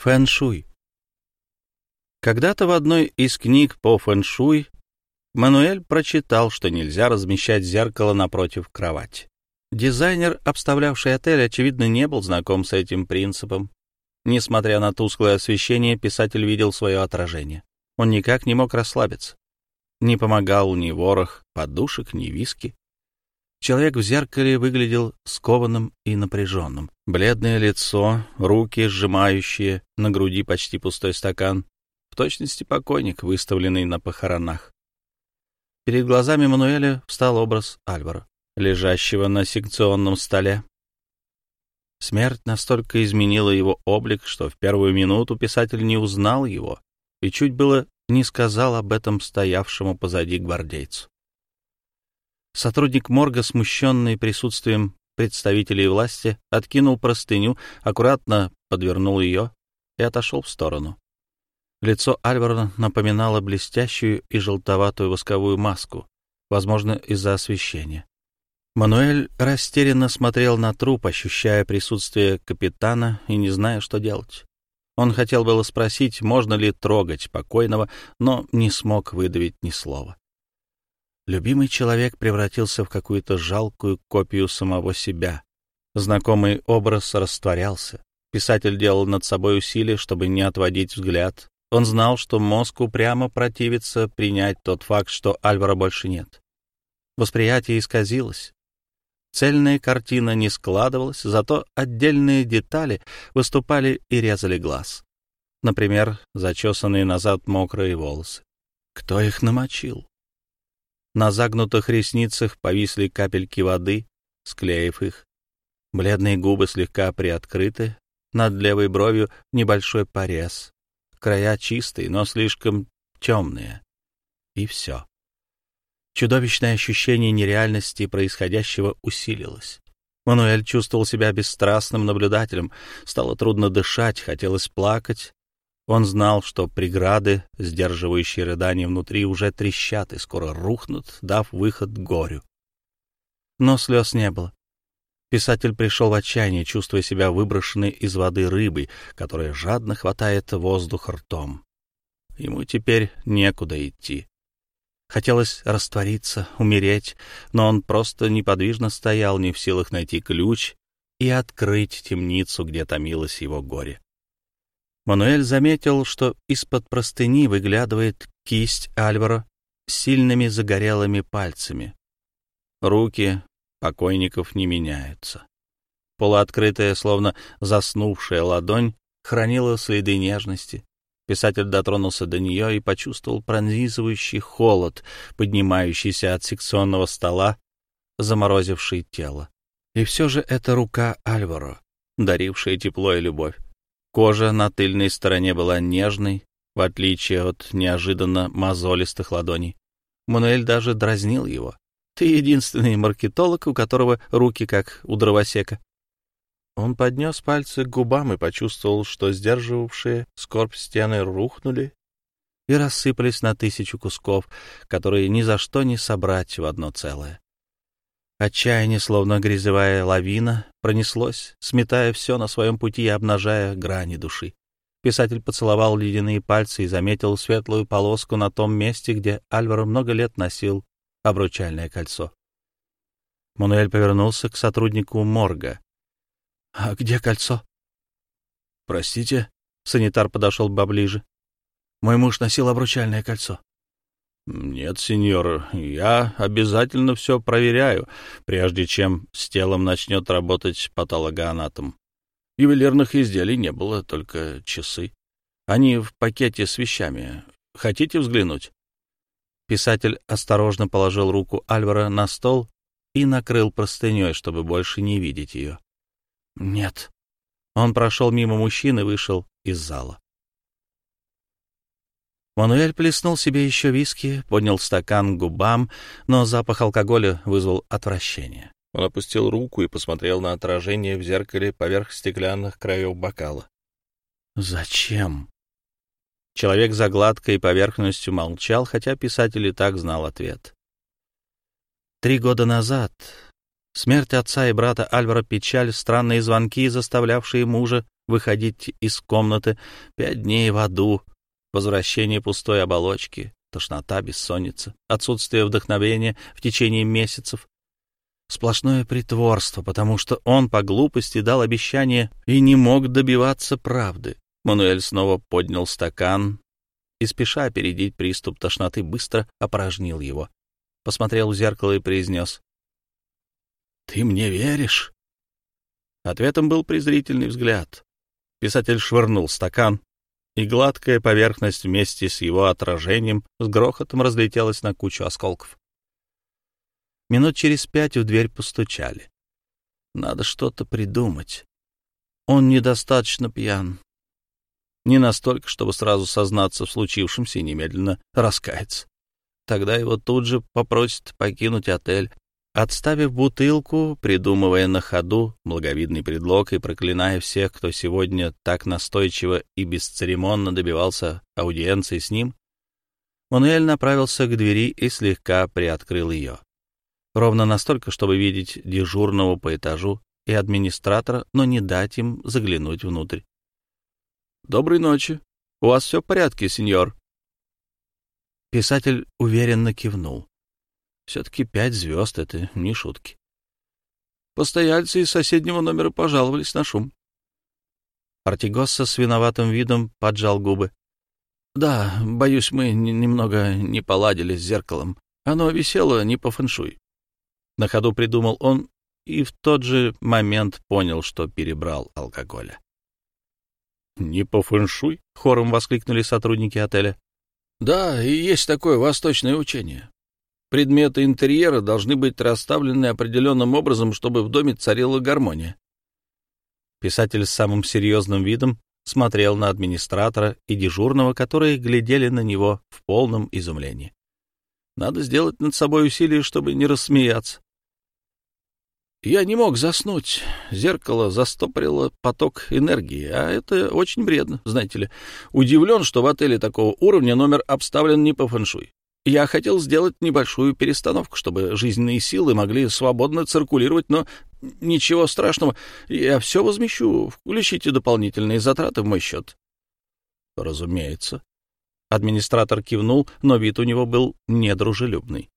Фэншуй. Когда-то в одной из книг по фэншуй Мануэль прочитал, что нельзя размещать зеркало напротив кровати. Дизайнер, обставлявший отель, очевидно, не был знаком с этим принципом. Несмотря на тусклое освещение, писатель видел свое отражение. Он никак не мог расслабиться. Не помогал ни ворох подушек, ни виски. Человек в зеркале выглядел скованным и напряженным. Бледное лицо, руки, сжимающие на груди почти пустой стакан. В точности покойник, выставленный на похоронах. Перед глазами Мануэля встал образ Альвара, лежащего на секционном столе. Смерть настолько изменила его облик, что в первую минуту писатель не узнал его и чуть было не сказал об этом стоявшему позади гвардейцу. Сотрудник морга, смущенный присутствием представителей власти, откинул простыню, аккуратно подвернул ее и отошел в сторону. Лицо Альвара напоминало блестящую и желтоватую восковую маску, возможно, из-за освещения. Мануэль растерянно смотрел на труп, ощущая присутствие капитана и не зная, что делать. Он хотел было спросить, можно ли трогать покойного, но не смог выдавить ни слова. Любимый человек превратился в какую-то жалкую копию самого себя. Знакомый образ растворялся. Писатель делал над собой усилия, чтобы не отводить взгляд. Он знал, что мозг упрямо противится принять тот факт, что Альвара больше нет. Восприятие исказилось. Цельная картина не складывалась, зато отдельные детали выступали и резали глаз. Например, зачесанные назад мокрые волосы. Кто их намочил? На загнутых ресницах повисли капельки воды, склеив их. Бледные губы слегка приоткрыты, над левой бровью небольшой порез. Края чистые, но слишком темные. И все. Чудовищное ощущение нереальности происходящего усилилось. Мануэль чувствовал себя бесстрастным наблюдателем. Стало трудно дышать, хотелось плакать, он знал, что преграды, сдерживающие рыдания внутри, уже трещат и скоро рухнут, дав выход горю. Но слез не было. Писатель пришел в отчаяние, чувствуя себя выброшенной из воды рыбой, которая жадно хватает воздух ртом. Ему теперь некуда идти. Хотелось раствориться, умереть, но он просто неподвижно стоял, не в силах найти ключ и открыть темницу, где томилось его горе. Мануэль заметил, что из-под простыни выглядывает кисть Альваро с сильными загорелыми пальцами. Руки покойников не меняются. Полуоткрытая, словно заснувшая ладонь, хранила следы нежности. Писатель дотронулся до нее и почувствовал пронизывающий холод, поднимающийся от секционного стола, заморозивший тело. И все же это рука Альваро, дарившая тепло и любовь. Кожа на тыльной стороне была нежной, в отличие от неожиданно мозолистых ладоней. Мануэль даже дразнил его. «Ты единственный маркетолог, у которого руки как у дровосека». Он поднес пальцы к губам и почувствовал, что сдерживавшие скорбь стены рухнули и рассыпались на тысячу кусков, которые ни за что не собрать в одно целое. Отчаяние, словно грязевая лавина, пронеслось, сметая все на своем пути и обнажая грани души. Писатель поцеловал ледяные пальцы и заметил светлую полоску на том месте, где Альваро много лет носил обручальное кольцо. Мануэль повернулся к сотруднику морга. — А где кольцо? — Простите? — санитар подошел поближе. — Мой муж носил обручальное кольцо. «Нет, сеньор, я обязательно все проверяю, прежде чем с телом начнет работать патологоанатом. Ювелирных изделий не было, только часы. Они в пакете с вещами. Хотите взглянуть?» Писатель осторожно положил руку Альвара на стол и накрыл простыней, чтобы больше не видеть ее. «Нет». Он прошел мимо мужчин и вышел из зала. Мануэль плеснул себе еще виски, поднял стакан к губам, но запах алкоголя вызвал отвращение. Он опустил руку и посмотрел на отражение в зеркале поверх стеклянных краев бокала. «Зачем?» Человек за гладкой поверхностью молчал, хотя писатель и так знал ответ. Три года назад смерть отца и брата Альвара Печаль, странные звонки, заставлявшие мужа выходить из комнаты, пять дней в аду, возвращение пустой оболочки, тошнота, бессонница, отсутствие вдохновения в течение месяцев. Сплошное притворство, потому что он по глупости дал обещание и не мог добиваться правды. Мануэль снова поднял стакан и, спеша опередить приступ тошноты, быстро опорожнил его. Посмотрел в зеркало и произнес. «Ты мне веришь?» Ответом был презрительный взгляд. Писатель швырнул стакан, и гладкая поверхность вместе с его отражением с грохотом разлетелась на кучу осколков. Минут через пять в дверь постучали. Надо что-то придумать. Он недостаточно пьян. Не настолько, чтобы сразу сознаться в случившемся и немедленно раскаяться. Тогда его тут же попросят покинуть отель, Отставив бутылку, придумывая на ходу благовидный предлог и проклиная всех, кто сегодня так настойчиво и бесцеремонно добивался аудиенции с ним, Мануэль направился к двери и слегка приоткрыл ее. Ровно настолько, чтобы видеть дежурного по этажу и администратора, но не дать им заглянуть внутрь. «Доброй ночи. У вас все в порядке, сеньор?» Писатель уверенно кивнул. Все-таки пять звезд — это не шутки. Постояльцы из соседнего номера пожаловались на шум. Артигосса с виноватым видом поджал губы. — Да, боюсь, мы немного не поладили с зеркалом. Оно висело не по фэншуй. На ходу придумал он и в тот же момент понял, что перебрал алкоголя. — Не по фэншуй? — хором воскликнули сотрудники отеля. — Да, и есть такое восточное учение. Предметы интерьера должны быть расставлены определенным образом, чтобы в доме царила гармония. Писатель с самым серьезным видом смотрел на администратора и дежурного, которые глядели на него в полном изумлении. Надо сделать над собой усилие, чтобы не рассмеяться. Я не мог заснуть. Зеркало застопорило поток энергии, а это очень вредно, знаете ли. Удивлен, что в отеле такого уровня номер обставлен не по фэншуй. Я хотел сделать небольшую перестановку, чтобы жизненные силы могли свободно циркулировать, но ничего страшного. Я все возмещу. Включите дополнительные затраты в мой счет. Разумеется. Администратор кивнул, но вид у него был недружелюбный.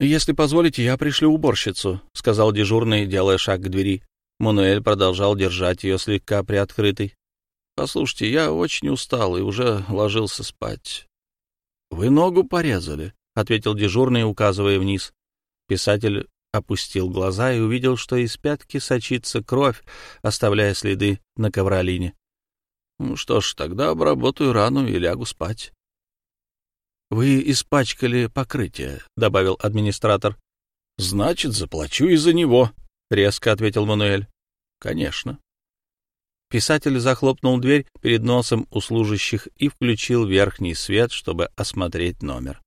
«Если позволите, я пришлю уборщицу», — сказал дежурный, делая шаг к двери. Мануэль продолжал держать ее слегка приоткрытой. «Послушайте, я очень устал и уже ложился спать. — Вы ногу порезали, — ответил дежурный, указывая вниз. Писатель опустил глаза и увидел, что из пятки сочится кровь, оставляя следы на ковролине. — Ну что ж, тогда обработаю рану и лягу спать. — Вы испачкали покрытие, — добавил администратор. — Значит, заплачу из-за него, — резко ответил Мануэль. — Конечно. Писатель захлопнул дверь перед носом у служащих и включил верхний свет, чтобы осмотреть номер.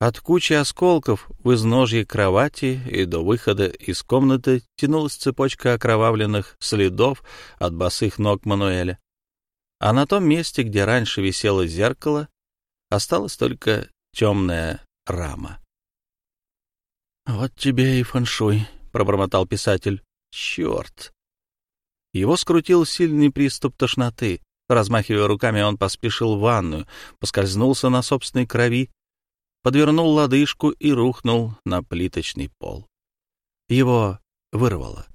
От кучи осколков в изножье кровати и до выхода из комнаты тянулась цепочка окровавленных следов от босых ног Мануэля. А на том месте, где раньше висело зеркало, осталась только темная рама. — Вот тебе и фэншуй, — пробормотал писатель. — Черт! Его скрутил сильный приступ тошноты. Размахивая руками, он поспешил в ванную, поскользнулся на собственной крови, подвернул лодыжку и рухнул на плиточный пол. Его вырвало.